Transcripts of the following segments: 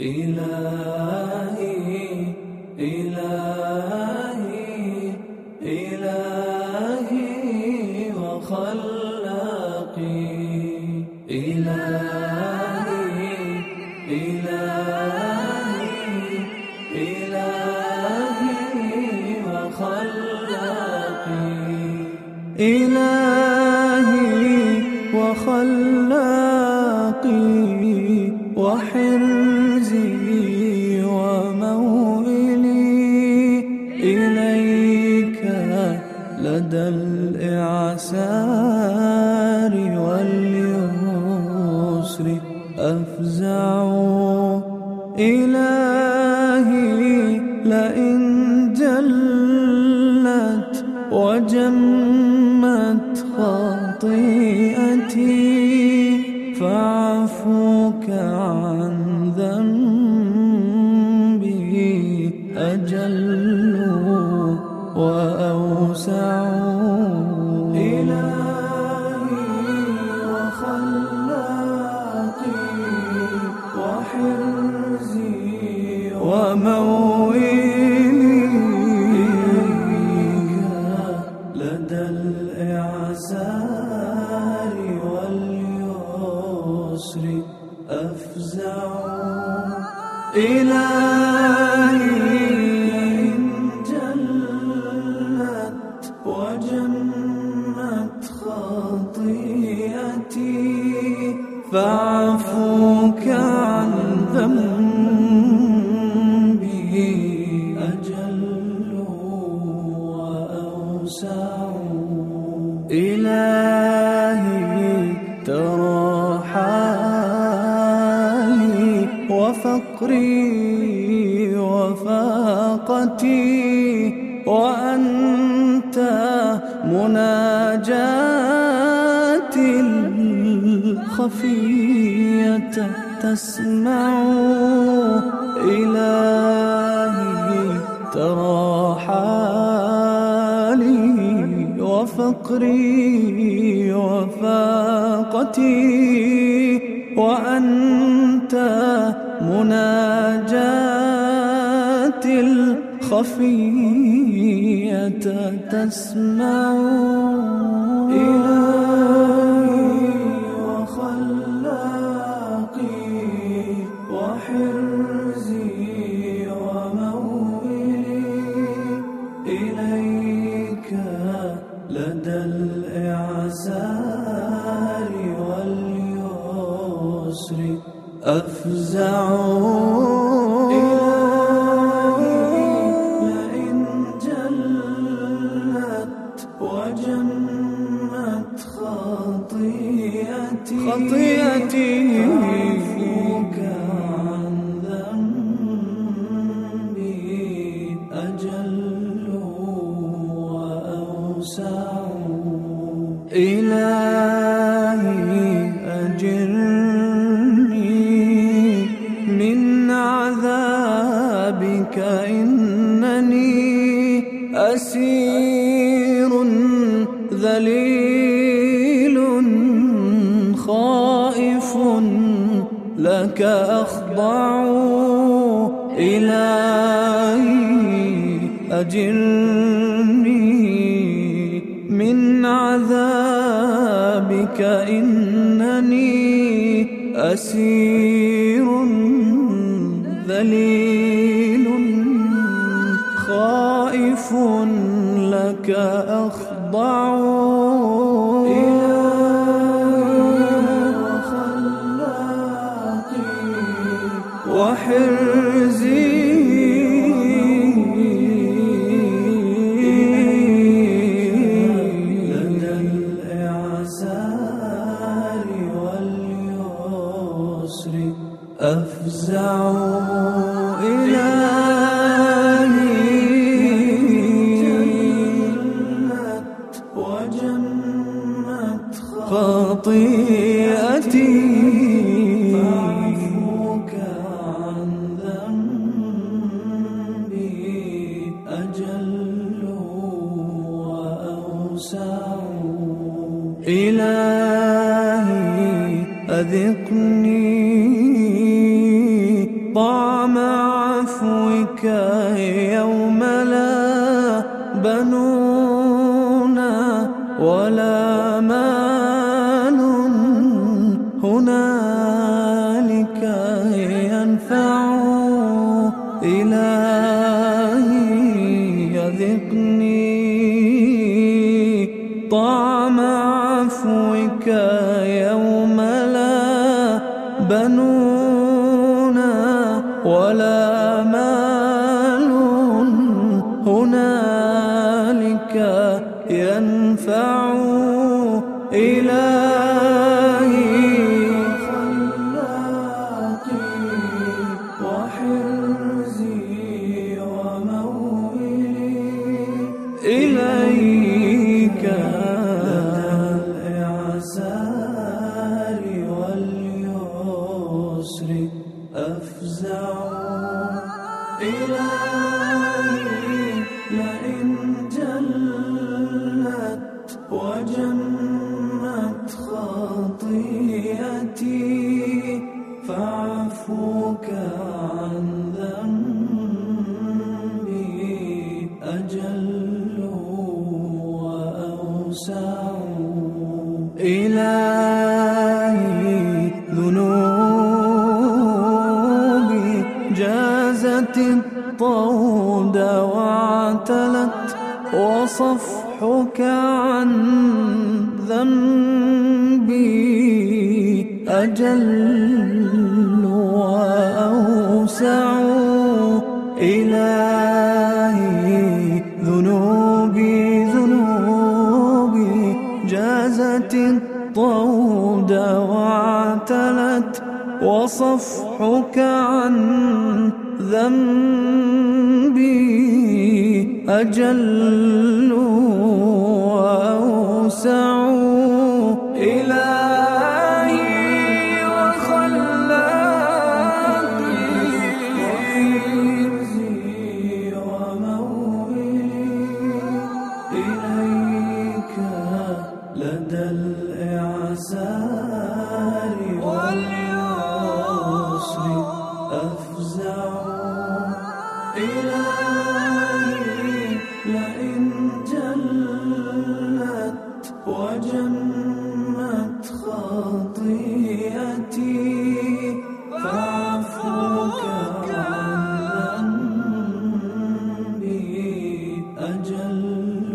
إلهي إلهي إلهي وخلاقي إلهي إلهي إلهي وخلاقي إلهي وخلاقي إليك لدى الإعسار واليسر أفزع. إلهي لئن جلت وجمت خطيئتي إلهي جلت وجمت فاعفوك عن وفقري وفاقتي وأنت مناجاتي الخفية تسمع إلهي ترى حالي وفقري وفاقتي وأنت مناجاتي الخفية تسمع إلهي خطيئتي خطيئتي فوك عن ذنبي أجل وأوسع إلهي لك أخضع إلهي أجرني من عذابك إنني أسير ذليل خائف لك أخضع وحرزي. لدى الإعسار واليسر أفزع. أذقني طعم عفوك يوم لا بنونا ولا مال هنالك ينفع إلهي. يذقني طعم عفوك إلهي خلاقي وحرزي وموئلي إليك الإعسار واليسر أفزع إلهي لئن وجنت خطيئتي فاعفوك عن ذنبي أجل وأوسع. إلهي ذنوبي جازت الطود واعتلت وصفحك عن ذنبي أجل وأوسع إلهي. ذنوبي ذنوبي جازت الطود واعتلت. وصفحك عن ذنبي أجل وأوسع وجنت خطيئتي فاعفوك عن أجل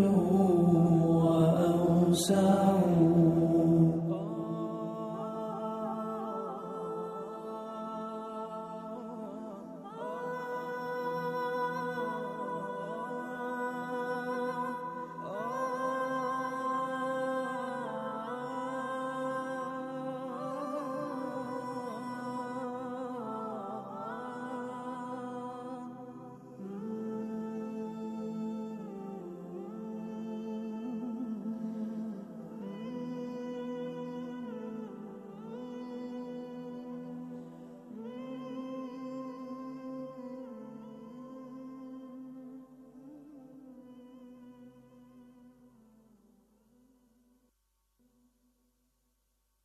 وأوسع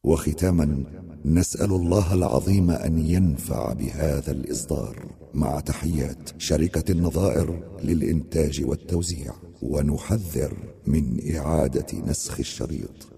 وختاما نسأل الله العظيم أن ينفع بهذا الإصدار. مع تحيات شركة النظائر للإنتاج والتوزيع ونحذر من إعادة نسخ الشريط.